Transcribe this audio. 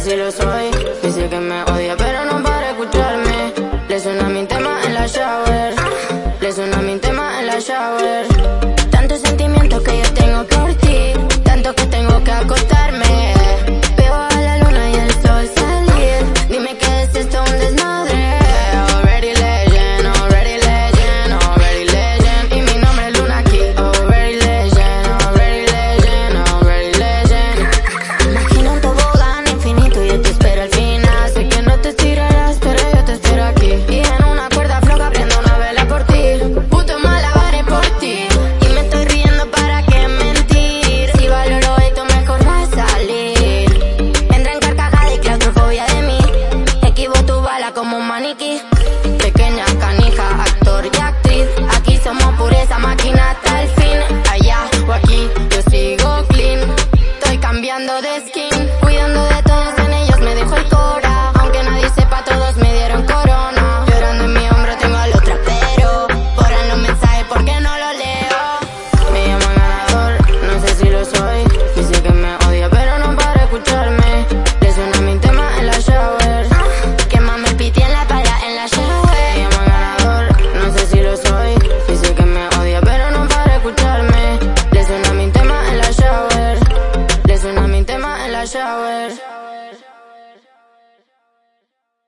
si lo soy. Dice que me odia, pero no para escucharme. Le suena mi tema en la shower. Milky